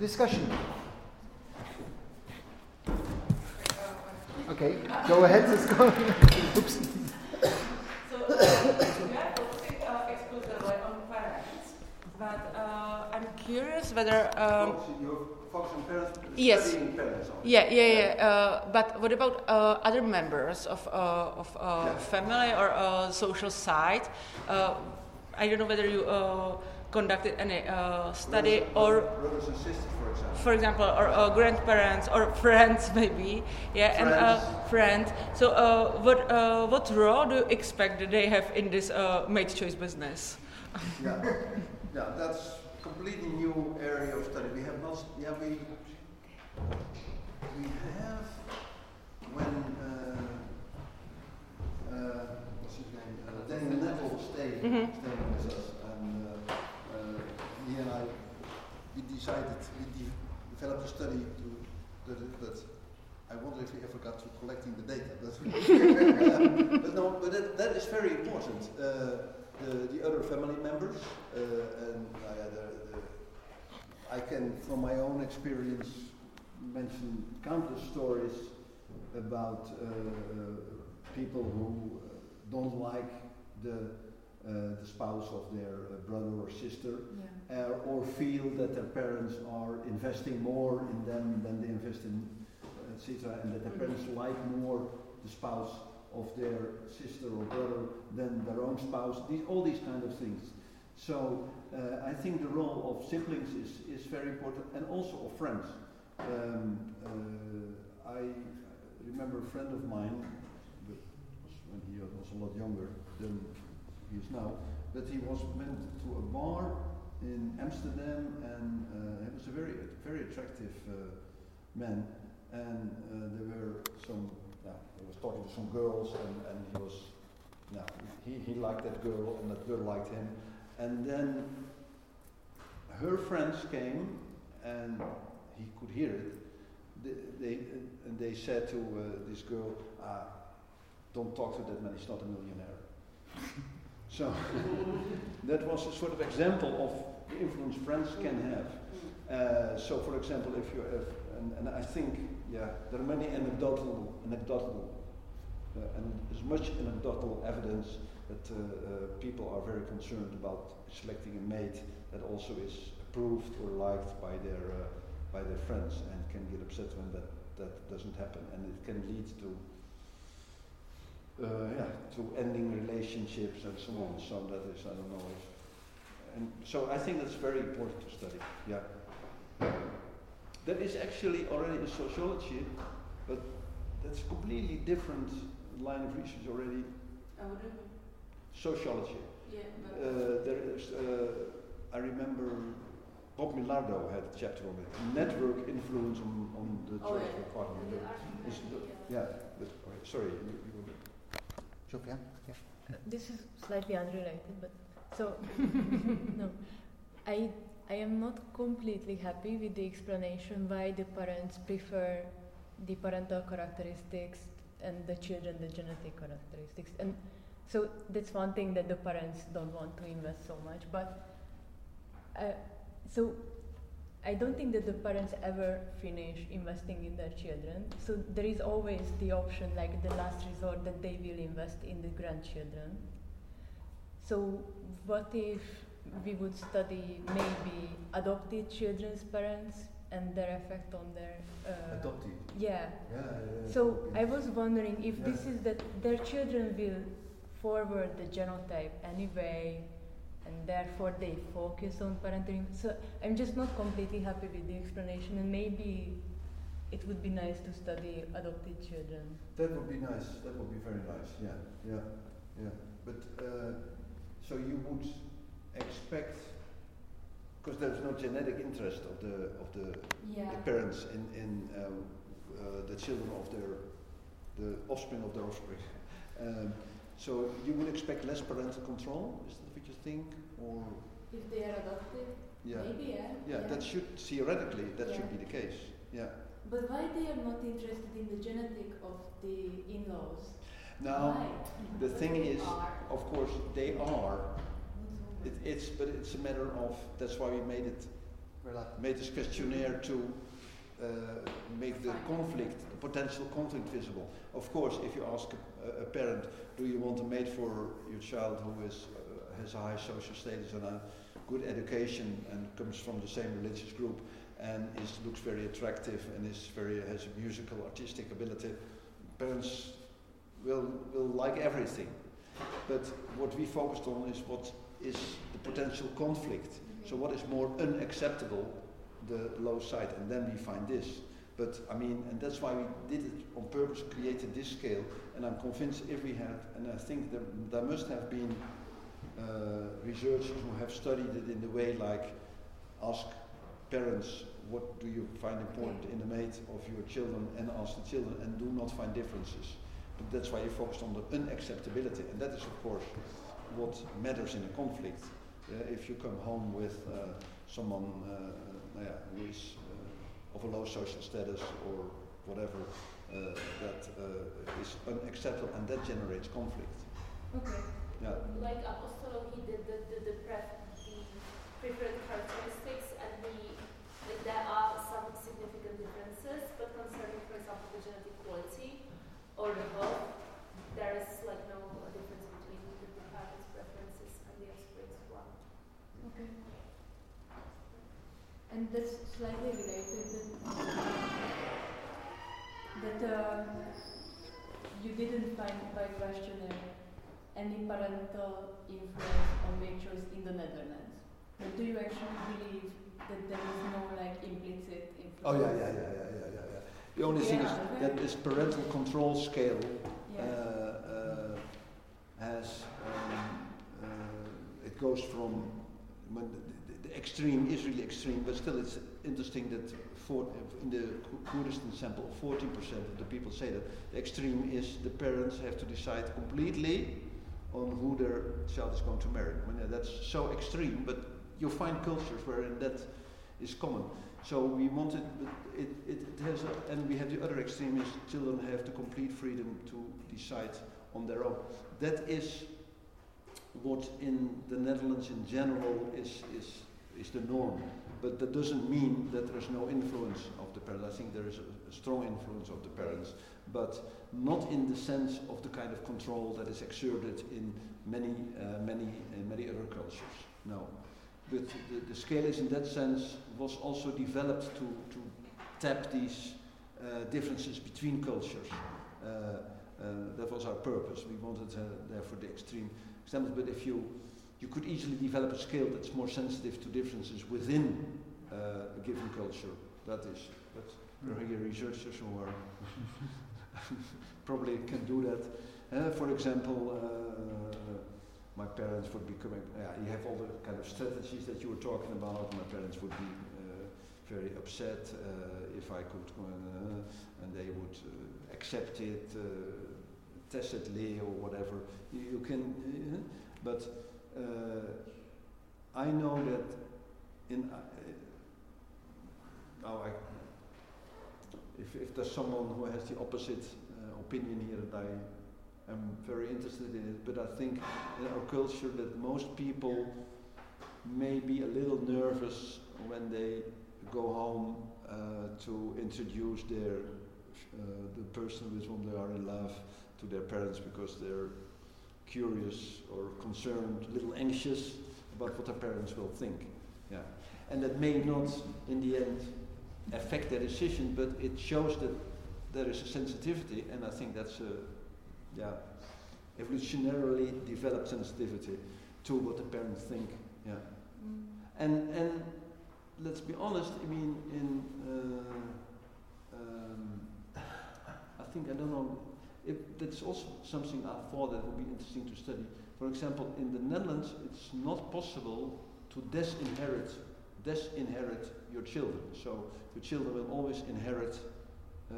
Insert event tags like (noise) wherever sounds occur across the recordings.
discussion. Okay, go ahead. Let's go. Oops. So, uh, you have focusing uh, exclusively on parents, but uh, I'm curious whether. Um, you focus on parents, Yes. parents. only. yeah, yeah, yeah. Uh, but what about uh, other members of uh, of uh, Yeah. family or uh, social side? Uh, I don't know whether you uh, conducted any uh, study Brothers- or brothers and sisters, for example. for example, or uh, grandparents or (laughs) friends, maybe, yeah, and uh, friends. So, uh, what uh, what role do you expect that they have in this uh, mate choice business? yeah, yeah, that's completely new area of study. We have not, yeah, we we have when uh, uh, what's his name? Uh, Daniel Nettle stayed Mhm. staying with us, and uh, uh, he and I we decided we de- developed a study to that, I wonder if we ever got to collecting the data, but, (laughs) but no, but that, that is very important. Uh, the, the other family members, uh, and uh, the, I can, from my own experience, mention countless stories about uh, uh, people who don't like the, uh, the spouse of their uh, brother or sister, uh, or feel that their parents are investing more in them than they invest in etc., and that their parents like more the spouse of their sister or brother than their own spouse. These, all these kind of things. So uh, I think the role of siblings is, is very important, and also of friends. Um, uh, I remember a friend of mine, but was when he was a lot younger than he is now, but he was went to a bar in Amsterdam, and uh, he was a very very attractive uh, man and uh, there were some, yeah, he was talking to some girls, and, and he was, yeah, he, he liked that girl, and that girl liked him. And then her friends came, and he could hear it. They, they, and they said to uh, this girl, ah, don't talk to that man, he's not a millionaire. (laughs) so (laughs) that was a sort of example of the influence friends can have. Uh, so, for example, if you have, and, and I think, yeah, there are many anecdotal, anecdotal, uh, and as much anecdotal evidence that uh, uh, people are very concerned about selecting a mate that also is approved or liked by their uh, by their friends, and can get upset when that that doesn't happen, and it can lead to. Uh, yeah, to ending relationships and so on. So that is, I don't know if, and so I think that's very important to study. Yeah. That is actually already in sociology, but that's a completely different line of research already. Sociology. yeah, Uh, there is, uh, I remember Bob Milardo had a chapter on it. Network influence on, on the Oh, choice yeah. And the That argument, is the- yeah. yeah, but sorry, you, you were Sophia? Yeah. Uh, This is slightly unrelated, but so (laughs) no, I I am not completely happy with the explanation why the parents prefer the parental characteristics and the children the genetic characteristics, and so that's one thing that the parents don't want to invest so much. But uh, so I don't think that the parents ever finish investing in their children. So there is always the option, like the last resort, that they will invest in the grandchildren. So what if we would study maybe adopted children's parents and their effect on their uh, adopted. yeah. Yeah, yeah, So. I was wondering if this is that their children will forward the genotype anyway, and therefore they focus on parenting. So I'm just not completely happy with the explanation, and maybe it would be nice to study adopted children. That would be nice. That would be very nice. Yeah, yeah, yeah. But uh, so you would expect, because there's no genetic interest of the of the, Yeah. the parents in in uh, uh, the children of their the offspring of their offspring. (laughs) Um, so you would expect less parental control. Is that what you think? Or If they are adopted, yeah, maybe yeah. yeah. That should theoretically that should be the case. Yeah. But why they are not interested in the genetic of the in-laws? Now Why? the thing is, are. of course, they are. It, it's, but it's a matter of. That's why we made it Relative. made this questionnaire to uh, make the conflict, the potential conflict visible. Of course, if you ask a, a parent, do you want a mate for your child who is, uh, has a high social status and a good education and comes from the same religious group and is, looks very attractive and is very, has a musical, artistic ability, parents will, will like everything. But what we focused on is what is the potential conflict. So what is more unacceptable, the low side, and then we find this. But I mean, and that's why we did it on purpose, created this scale. And I'm convinced if we had, and I think there, there must have been researchers who have studied it in the way like ask parents what do you find important in the mate of your children and ask the children and do not find differences. But that's why you focused on the unacceptability, and that is of course what matters in a conflict. Uh, if you come home with uh, someone uh, yeah, who is uh, of a low social status or whatever, uh, that uh, is unacceptable, and that generates conflict. Okay. Yeah. Like Apostolou, he did the, the, the, pref, the preferred characteristics, and we, like, there are some significant differences, but concerning, for example, the genetic quality or the health, there is like no difference between the, the parents' preferences and the offspring's one. Okay. And that's slightly related that, that uh, you didn't find by questionnaire parental influence on choice in the Netherlands. But do you actually believe that there is no like implicit influence? Oh yeah, yeah, yeah, yeah, yeah, yeah. yeah. The only thing is okay. that this parental control scale Yeah. uh, uh, has um, uh, it goes from when the, the, the extreme is really extreme, but still it's interesting that for, in the Ku- Kurdistan sample, 14% of the people say that the extreme is the parents have to decide completely on who their child is going to marry. I mean, that's so extreme, but you find cultures wherein that is common. So we wanted, it, it, it has, a, and we have the other extreme is children have the complete freedom to decide on their own. That is what in the Netherlands in general is, is, is the norm. But that doesn't mean that there's no influence of the parents. I think there is a, a strong influence of the parents, but not in the sense of the kind of control that is exerted in many, uh, many, uh, many other cultures. No. But the, the scale is in that sense was also developed to, to tap these uh, differences between cultures. Uh, uh, that was our purpose. We wanted therefore the extreme examples. But if you you could easily develop a scale that's more sensitive to differences within uh, a given culture. That is, but there are researchers who are (laughs) probably can do that. Uh, for example, uh, my parents would be coming. Yeah, you have all the kind of strategies that you were talking about. My parents would be uh, very upset uh, if I could, and, they would accept it tacitly or whatever. You, you can, but I know that in uh, now I, if, there's someone who has the opposite uh, opinion here that I am very interested in it, but I think in our culture that most people may be a little nervous when they go home uh, to introduce their uh, the person with whom they are in love to their parents because they're curious or concerned, a little anxious about what their parents will think. Yeah. And that may not, in the end, affect their decision, but it shows that there is a sensitivity, and I think that's a yeah, evolutionarily developed sensitivity to what the parents think. Yeah. Mm. And and let's be honest. I mean, in uh, um, (sighs) I think I don't know. If that's also something I thought that would be interesting to study. For example, in the Netherlands, it's not possible to disinherit disinherit your children. So your children will always inherit, uh,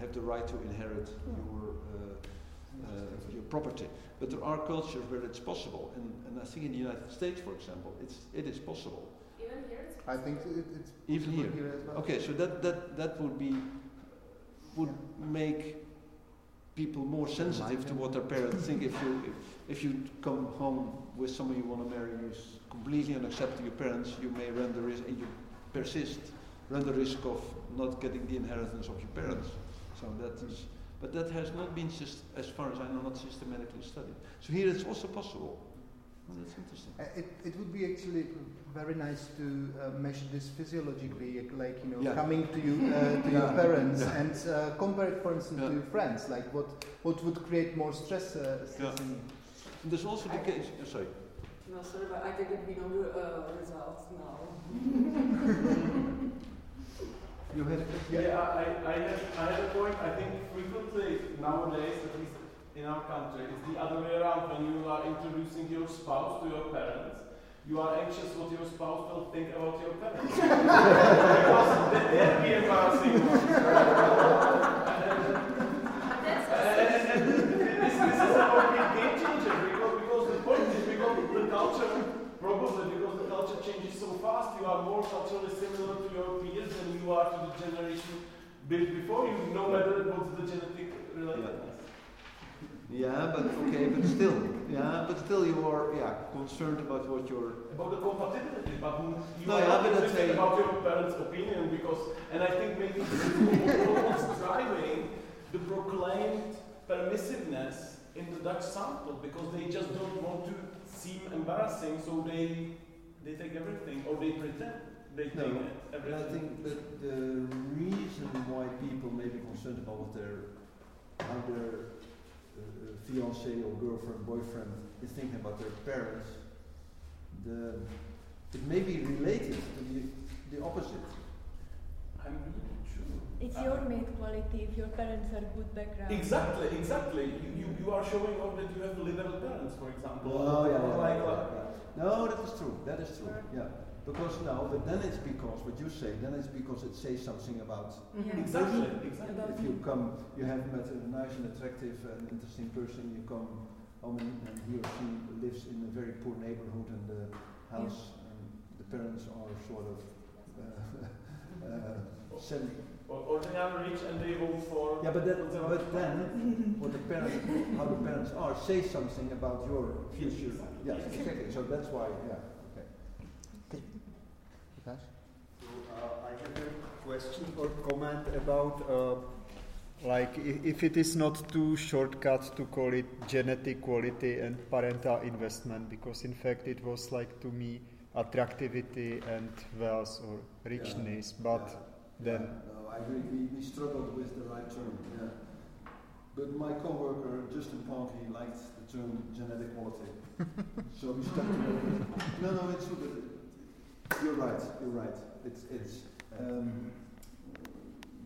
have the right to inherit your uh, uh, your property. But there are cultures where it's possible, and, and I think in the United States, for example, it's it is possible. Even here, it's I think it, it's Even possible here. as well. Okay, so that that that would be would make people more sensitive to what their parents (laughs) think. If you if, if you come home with someone you want to marry who's completely unaccepting your parents, you may run the risk, and you persist, run the risk of not getting the inheritance of your parents. So that is, but that has not been, syst- as far as I know, not systematically studied. So here it's also possible. Well, that's interesting. Uh, It, it would be actually very nice to uh, measure this physiologically, like you know, Yeah. coming to you uh, to (laughs) your parents Yeah. and uh, compare it, for instance, Yeah. to your friends. Like what what would create more stress? Uh, stress Yeah. in And there's also the case. uh, sorry. No, sorry, but I think that we know the uh, results now. (laughs) you had Yeah, I, I, have, I have a point. I think frequently nowadays, at least in our country, it's the other way around. When you are introducing your spouse to your parents, you are anxious what your spouse will think about your parents. (laughs) because they- they're the embarrassing And, and, and this, this is a complete game changer because, because the point is because the culture, probably because the culture changes so fast, you are more culturally similar to your peers than you are to the generation before you, no matter what's the genetic relatedness. Yeah, but okay, but still, yeah, but still you are, yeah, concerned about what your About the compatibility, but you No, are yeah, but that's interested a- about your parents' opinion because, and I think maybe this is what's driving the proclaimed permissiveness in the Dutch sample because they just don't want to seem embarrassing, so they they take everything or they pretend they No, take And I everything. think that the reason why people may be concerned about what their how their uh, fiance or girlfriend, boyfriend is thinking about their parents, the it may be related to the the opposite. I'm really not sure. It's Uh, your mate quality if your parents are good background. Exactly, exactly. You, you, you are showing off that you have liberal parents, for example. Oh yeah, yeah, like, yeah, yeah. No, that is true. That is true. Yeah, because now, but then it's because what you say. Then it's because it says something about Yeah. Exactly, exactly. About if you come, you have met a nice and attractive and interesting person, you come home and, and he or she lives in a very poor neighborhood and the house and the parents are sort of uh, (laughs) uh, semi. Or, or they are rich and they vote for. Yeah, but, that, but then what the parents, how the parents are, say something about your future. Yeah, exactly. So that's why, yeah. So, uh, I have a question or comment about uh, like if it is not too shortcut to call it genetic quality and parental investment because in fact it was like to me attractivity and wealth or richness but Yeah. then Yeah, no, I agree. We, we struggled with the right term. Yeah. But my coworker Justin Park, he liked the term genetic quality, (laughs) so we stuck to it. No, no, it's true. You're right. You're right. It's it's. Um,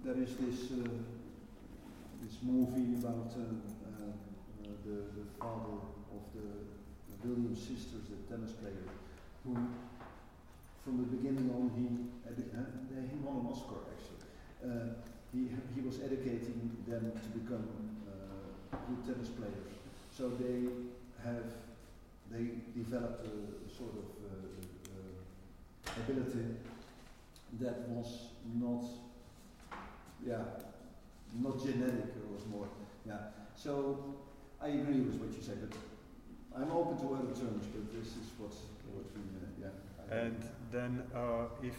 there is this uh, this movie about uh, uh, uh, the the father of the, the Williams sisters, the tennis player, who from the beginning on he he won an Oscar actually. Uh, he he was educating them to become uh, good tennis players. So they have they developed a, sort of ability that was not yeah not genetic. It was more yeah. So I agree with what you said, but I'm open to other terms. But this is what what we uh, yeah. And then uh, if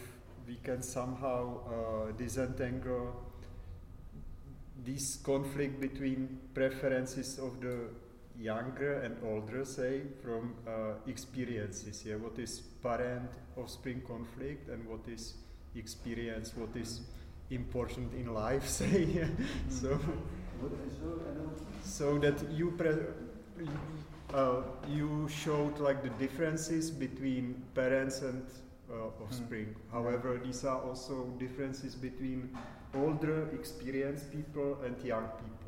we can somehow uh, disentangle this conflict between preferences of the younger and older say from uh, experiences yeah what is parent offspring conflict and what is experience what is important in life (laughs) say so so so that you pre- uh, you showed like the differences between parents and uh, offspring. However, these are also differences between older experienced people and young people.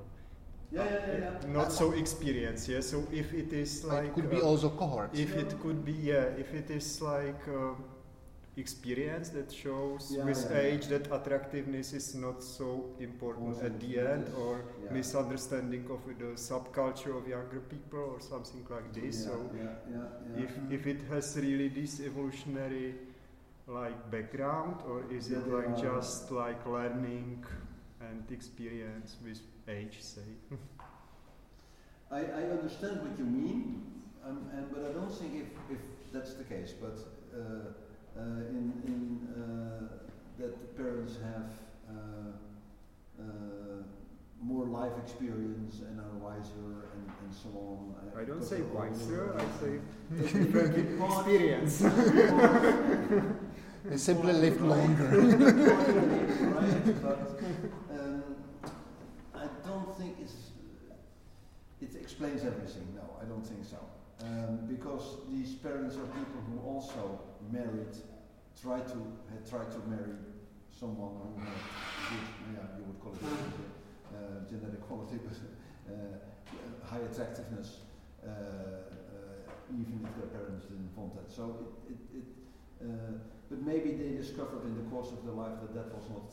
Yeah, yeah, yeah, yeah. Not so experienced, yeah. So if it is like it could be uh, also cohorts. if it could be yeah, if it is like uh, experience that shows Yeah, with yeah, yeah. age that attractiveness is not so important Also, at the end or yeah. misunderstanding of the subculture of younger people or something like this. Yeah, So yeah, yeah, yeah. if if it has really this evolutionary like background or is it like they just like learning and experience with age, say. I, I understand what you mean, um, and, but I don't think if, if that's the case. But uh, uh, in, in uh, that parents have uh, uh, more life experience and are wiser and, and so on. I don't say wiser, I say (laughs) (laughs) (laughs) experience. They simply lived longer. (laughs) um, I don't think it's it explains everything. No, I don't think so. Um, because these parents are people who also married, try to had tried to marry someone who had good, yeah, you would call it uh, genetic quality, but uh, high attractiveness, uh, uh, even if their parents didn't want that. So it, it, it but maybe they discovered in the course of their life that that was not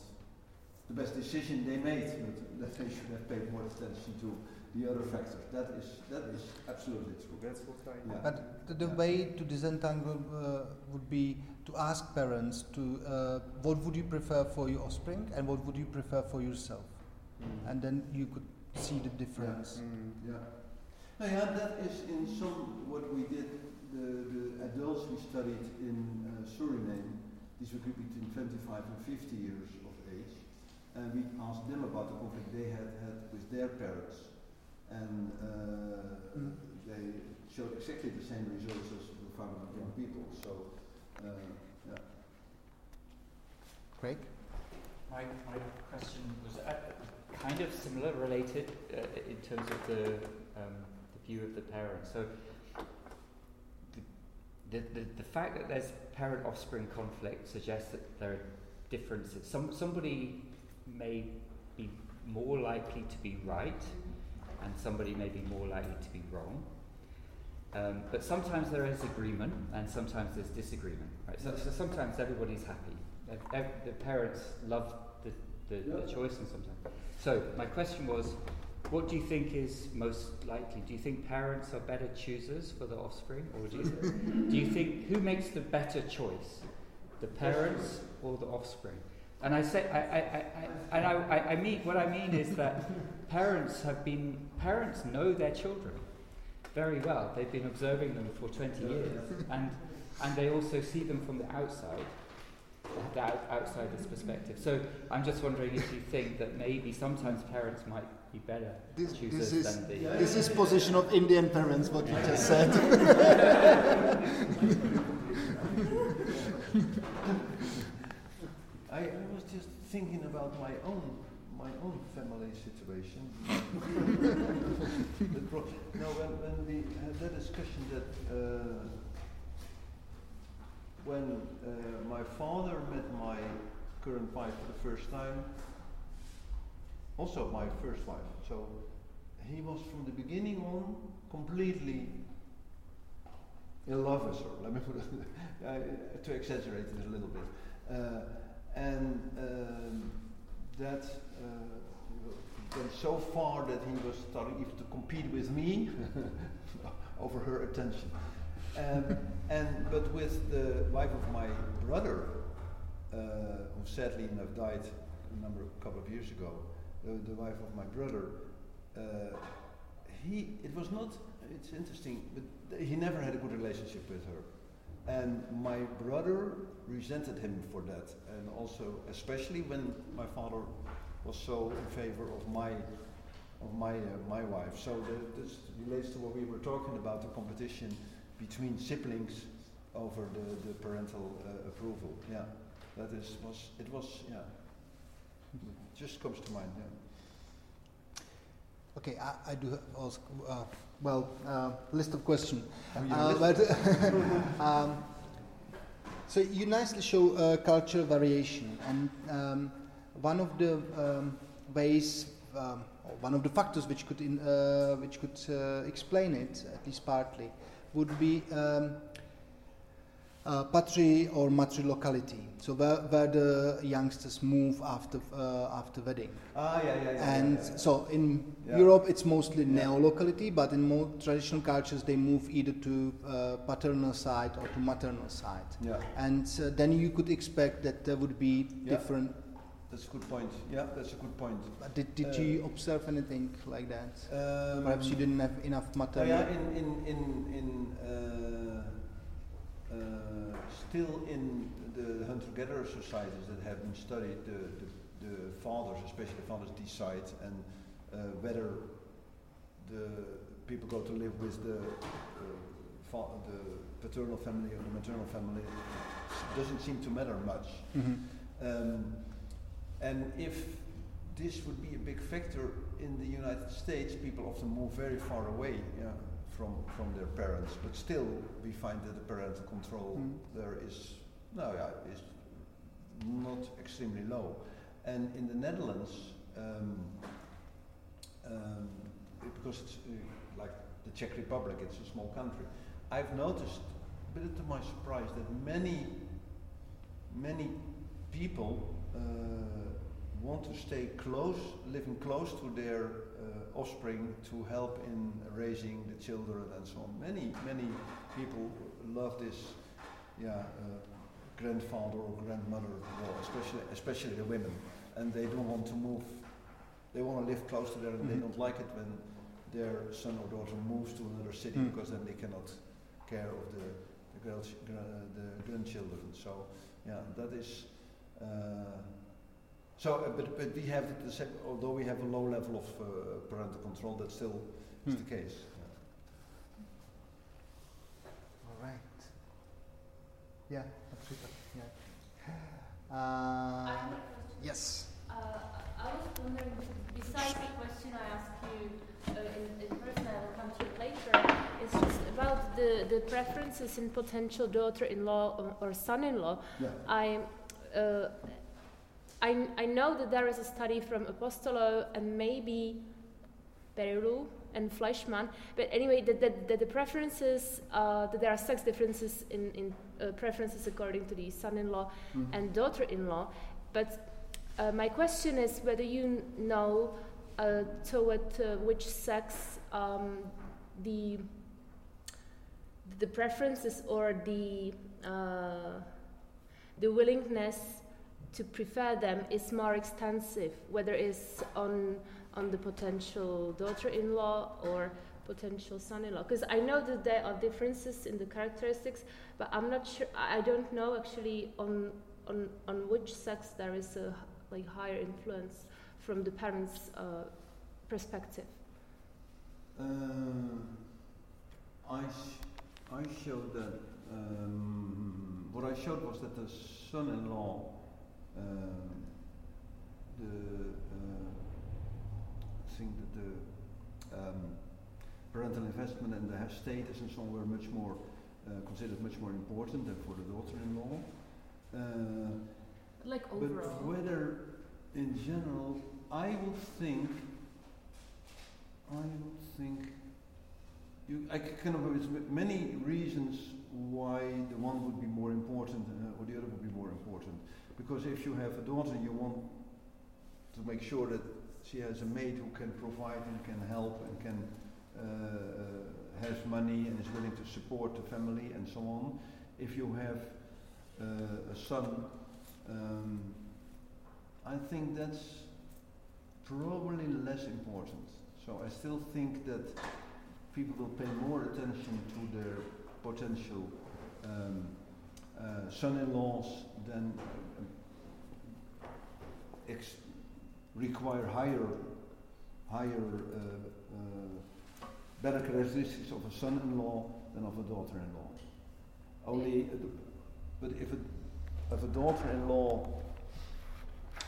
the best decision they made, but that they should have paid more attention to the other factors. That is that is absolutely true. That's what I Yeah. But the, the way to disentangle uh, would be to ask parents to uh, what would you prefer for your offspring and what would you prefer for yourself, Mm. and then you could see the difference. Mm. Yeah. No, yeah, that is in some what we did. The, the adults we studied in uh, Suriname, these were between 25 and 50 years of age, and we asked them about the conflict they had had with their parents, and uh, Mm. they showed exactly the same results as we found with young people. So, uh, yeah. Craig? My, my question was uh, kind of similar, related uh, in terms of the, um, the view of the parents. So, the, the, the, the fact that there's parent offspring conflict suggests that there are differences. Some, somebody may be more likely to be right, and somebody may be more likely to be wrong. Um, but sometimes there is agreement, and sometimes there's disagreement. Right? So, so sometimes everybody's happy. Ev- the parents love the, the, the choice, and sometimes. So my question was, what do you think is most likely? Do you think parents are better choosers for the offspring, or do you, do you think who makes the better choice, the parents or the offspring? And I say, I, I, I, I, and I, I, I mean, what I mean is that parents have been, parents know their children very well. They've been observing them for 20 years, and, and they also see them from the outside, the outsider's perspective. So I'm just wondering if you think that maybe sometimes parents might be better This, choosers this is than the. this is position of Indian parents. What you just said. I, I was just thinking about my own my own family situation. The no, when, when we had that discussion that uh, when uh, my father met my current wife for the first time, also my first wife, so he was from the beginning on completely in love with her. Let me put it (laughs) to exaggerate it a little bit. Uh, and um, that uh, went so far that he was starting even to compete with me (laughs) over her attention. Um, and but with the wife of my brother, uh, who sadly enough died a number a couple of years ago, the, the wife of my brother, uh, he it was not. It's interesting, but he never had a good relationship with her. And my brother resented him for that, and also, especially when my father was so in favor of my of my uh, my wife. So the, this relates to what we were talking about the competition between siblings over the, the parental uh, approval. Yeah, that is was it was yeah. It just comes to mind. Yeah. Okay, I, I do have also, uh, well, uh, list of questions. Oh, Uh, but (laughs) um, so you nicely show uh, cultural variation, and um, one of the um, ways, um, one of the factors which could in, uh, which could uh, explain it, at least partly, would be um, uh, patri or matri locality. So where, where the youngsters move after uh, after wedding. Ah, yeah, yeah, yeah. And yeah, yeah. so in. Europe, it's mostly neo-locality, but in more traditional cultures, they move either to uh, paternal side or to maternal side. Yeah. And uh, then you could expect that there would be different That's a good point. Yeah, that's a good point. But did, did Uh, you observe anything like that? Um, Perhaps you didn't have enough Oh material. yeah, in in in in uh, uh, still in the hunter-gatherer societies that have been studied, the, the, the fathers, especially the fathers, decide and uh, whether the people go to live with the uh, fa- the paternal family or the maternal family doesn't seem to matter much. Mhm. Um, and if this would be a big factor in the United States, people often move very far away yeah, from, from their parents. But still, we find that the parental control Mm. there is, no, yeah, is not extremely low. And in the Netherlands, um, um, it- because it's uh, like the Czech Republic, it's a small country. I've noticed, a bit to my surprise, that many, many people uh, want to stay close, living close to their uh, offspring to help in raising the children and so on. Many, many people love this, yeah, uh, grandfather or grandmother role, especially, especially the women, and they don't want to move. They want to live close to there, and they Mhm. don't like it when their son or daughter moves to another city Mm. because then they cannot care of the the, gra- the grandchildren. So yeah, that is. Uh, so, uh, but, but we have the same, although we have a low level of uh, parental control, that still is Hmm. the case. All right. Yeah, Afrika. Yeah. Uh, I have a yes. Uh, I was wondering, besides the question I asked you uh, in, in person, I will come to it later, it's just about the, the preferences in potential daughter-in-law or, or son-in-law. Yeah. I, uh, I, I know that there is a study from Apostolou and maybe Perilloux and Fleischman, but anyway, that, that, that the preferences, uh, that there are sex differences in, in uh, preferences according to the son-in-law Mhm. and daughter-in-law. But uh, my question is whether you know uh, toward uh, which sex um, the the preferences or the uh, the willingness to prefer them is more extensive, whether it's on on the potential daughter-in-law or potential son-in-law. Because I know that there are differences in the characteristics, but I'm not sure. I don't know actually on on on which sex there is a like higher influence from the parents' uh, perspective. Uh, I, sh- I showed that, um, what I showed was that the son-in-law, um, the, uh, think that the um, parental investment and the status and so on were much more, uh, considered much more important than for the daughter-in-law. Uh, Like but whether, in general, I would think, I would think, you, I can come up with m- many reasons why the one would be more important uh, or the other would be more important. Because if you have a daughter, you want to make sure that she has a maid who can provide and can help and can uh, uh, has money and is willing to support the family and so on. If you have uh, a son um, I think that's probably less important. So I still think that people will pay more attention to their potential um, uh, son-in-laws then uh, ex- require higher, higher, uh, better characteristics of a son-in-law than of a daughter-in-law. Only, but if a if a daughter-in-law,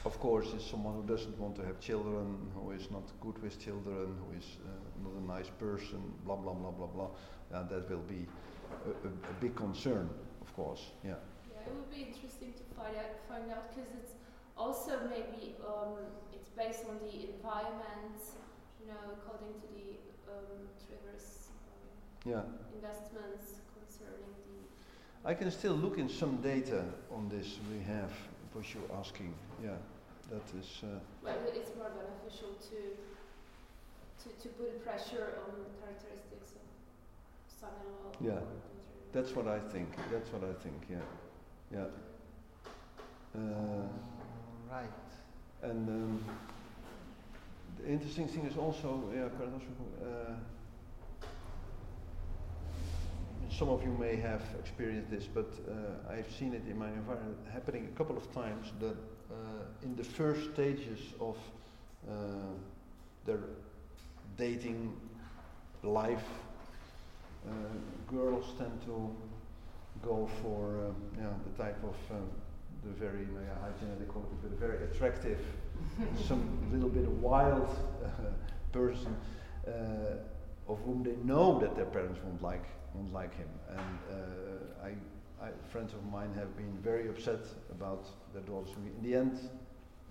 of course, is someone who doesn't want to have children, who is not good with children, who is uh, not a nice person, blah blah blah blah blah, uh, that will be a, a, a big concern, course. Yeah. Yeah, it would be interesting to find out, find out because it's also maybe um, it's based on the environment, you know, according to the um, triggers um, Yeah. investments concerning the. I can still look in some data on this we have, what you're asking. Yeah, that is. Uh, Well, it's more beneficial to to, to put pressure on characteristics of son-in-law. Yeah. That's what I think. That's what I think. Yeah. Yeah. Uh, right. and um, the interesting thing is also, yeah, uh, some of you may have experienced this, but uh, I've seen it in my environment happening a couple of times that uh, in the first stages of uh, their dating life, girls tend to go for um, yeah, the type of um, the very no, yeah, high genetic quality, but very attractive, (laughs) some little bit of wild uh, person uh, of whom they know that their parents won't like won't like him. And uh, I, I, friends of mine have been very upset about their daughters. In the end,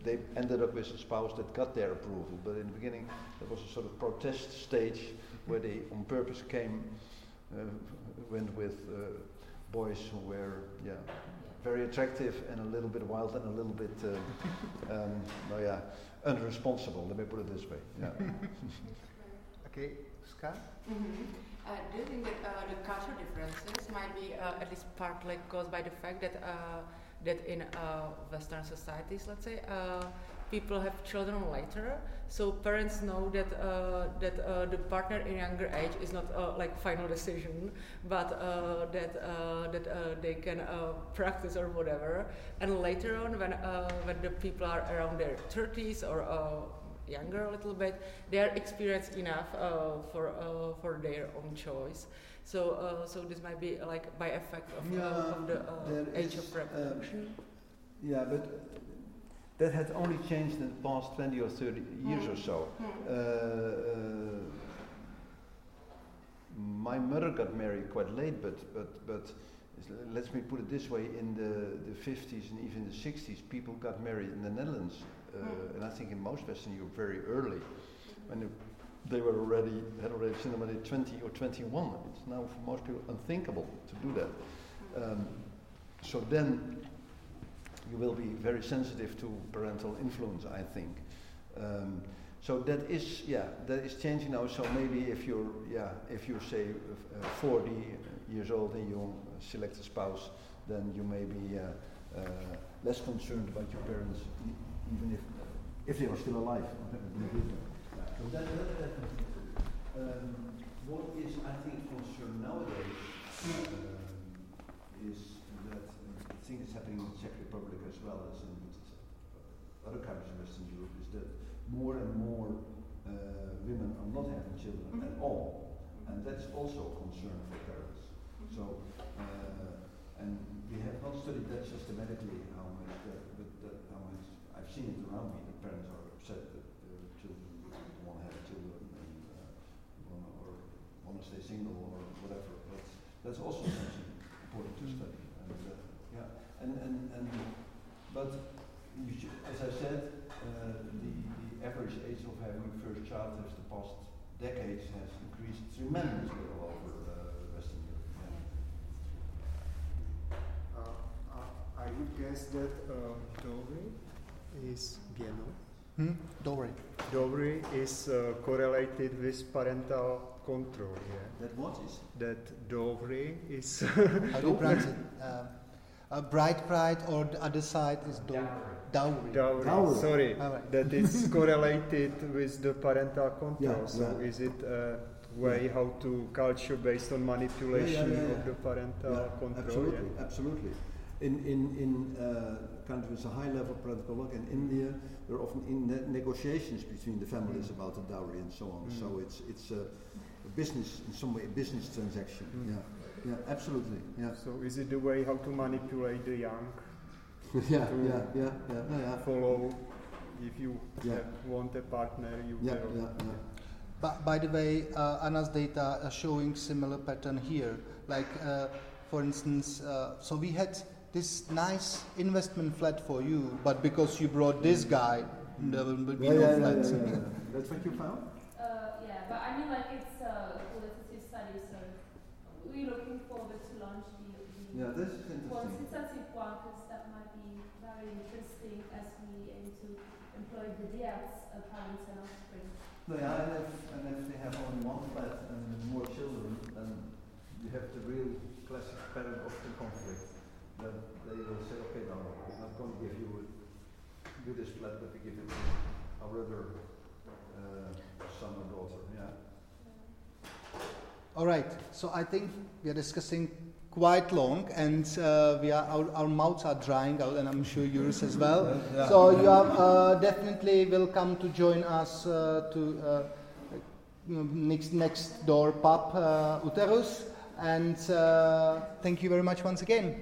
they ended up with a spouse that got their approval. But in the beginning, there was a sort of protest stage where they, on purpose, came, uh, went with uh, boys who were, yeah, very attractive and a little bit wild and a little bit, uh, (laughs) um, well, yeah, unresponsible. Let me put it this way. Yeah. (laughs) okay, Scott. Mm-hmm. Uh, do you think that uh, the cultural differences might be uh, at least partly caused by the fact that uh, that in uh, Western societies, let's say, uh, people have children later, so parents know that that the partner in younger age is not like final decision, but that that they can practice or whatever, and later on when when the people are around their 30s or younger a little bit, they are experienced enough uh, for uh, for their own choice. So uh, so this might be like by effect of, uh, yeah, of the uh, age of reproduction. yeah, but that had only changed in the past 20 or 30 years mm. or so. Mm. my mother got married quite late, but but but let me put it this way: in the the 50s and even the 60s, people got married in the Netherlands uh, and I think in most Western Europe very early, when they were already had already cinema at 20 or 21. It's now for most people unthinkable to do that. Um, so then you will be very sensitive to parental influence, I think. Um, so that is, yeah, that is changing now. So maybe if you're, yeah, if you're say uh, 40 years old and you select a spouse, then you may be uh, uh, less concerned about your parents' even if if they are still alive. um, what is I think concerned nowadays um, is that uh, I think it's happening in the Czech Republic as well as in other countries in Western Europe is that more and more uh, women are not having children mm -hmm. at all, and that's also a concern for parents. Mm -hmm. So, uh, and we have not studied that systematically but I've seen it around me that parents are upset that their children don't want to have children and uh, want or want to stay single or whatever. That's that's also something important to study. And uh, and and and but should, as I said, uh, the the average age of having first child has the past decades has increased tremendously all over uh, Western Europe. Yeah. Uh, I would guess that uh, Norway is Bieno. Hmm? Dowry. Dowry is uh, correlated with parental control. Yeah. That what is? That dowry is. How do you pronounce it? (laughs) Uh, a bride price or the other side is do- dowry. Dowry. Dowry. Sorry, right. that is (laughs) correlated with the parental control. Yeah, so yeah. is it a way yeah. how to culture based on manipulation of the parental control? Absolutely, absolutely. In in in uh, countries with a high level of parental work. In India, there are often in ne negotiations between the families mm. about the dowry and so on. Mm. So it's it's a, a, business in some way, a business transaction. Mm. Yeah, yeah, absolutely. Yeah. So is it the way how to manipulate the young? (laughs) yeah, yeah, yeah, yeah, yeah. Follow if you yeah. want a partner, you yeah, will. Yeah, yeah. But by the way, uh, Anna's data are showing similar pattern here. Like, uh, for instance, uh, so we had this nice investment flat for you, but because you brought this guy, there will be yeah, no yeah, flat. Yeah, yeah, (laughs) That's what you found? Uh, yeah, but I mean, like, it's a qualitative study, so we're looking forward to launch the, the yeah, this is interesting. quantitative one, because that might be very interesting as we aim to employ the dyads, uh, parents and offspring. No, yeah, and if, and if they have only one flat and more children, then you have the real classic parent-offspring conflict then they will say, okay, no, I'm not going to give you this flat, but we give it to our other uh, son or daughter. Yeah. All right. So I think we are discussing quite long, and uh, we are our, our mouths are drying out, and I'm sure yours as well. (laughs) Yeah. So you are uh, definitely welcome to join us uh, to uh, next next door pub uh, Uterus, and uh, thank you very much once again.